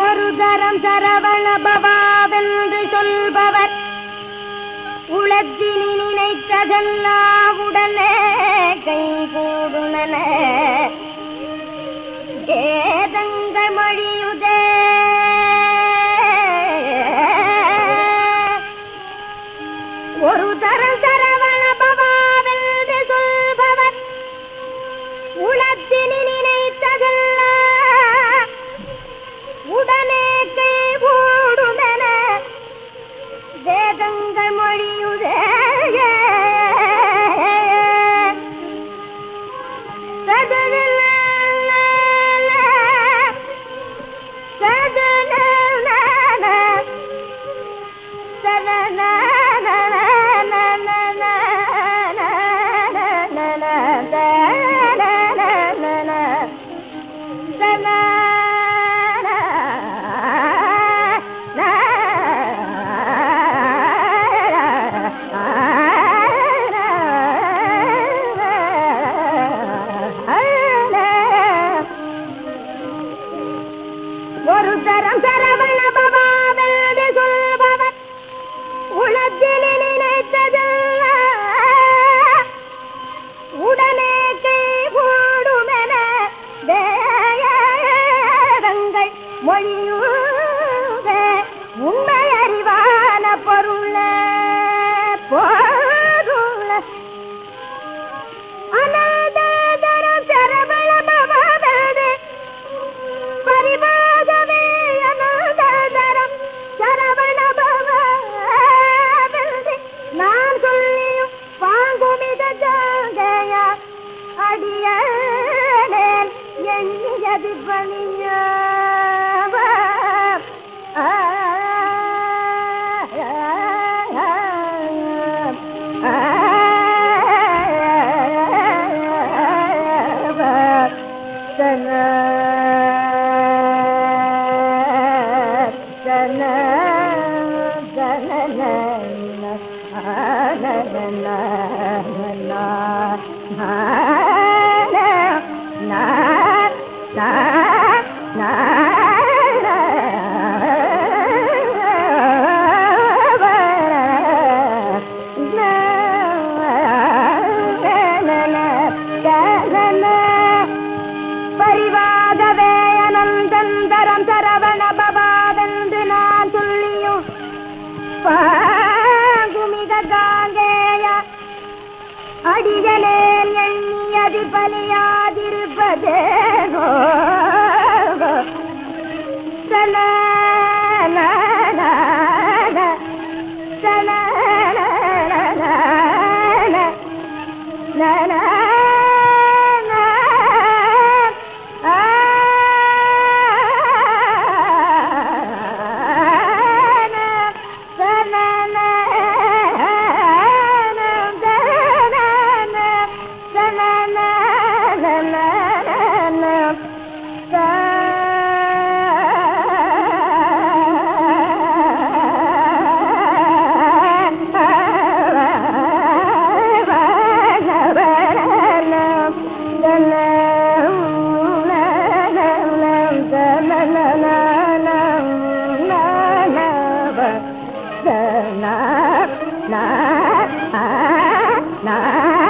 ஒரு தரம் சரவண பவாவென்று சொல்பவர். உளத்தினி நினைத்ததெல்லாம் உடனே கை கூடுனன ஏதங்கள் மொழியுதே. ஒரு தரம் சரவண பவாவென்று சொல்பவர். உளத்தினி நினைத்ததெல்லாம் ஒரு தரம் சரவண பவாவென்று சொல்பவர் உலகில் நினைத்தது உடனே கை போடுமென வேதங்கள் மொழியூர் வாங்குமித அடியேன் எண்ணியது பணியாவ Thank you. சரவண பவாவென்று நான் சொல்லியும் பாங்குமிக அடிகளேல் எண்ணியது பலியாதிருப்பதே சல นะนะนะ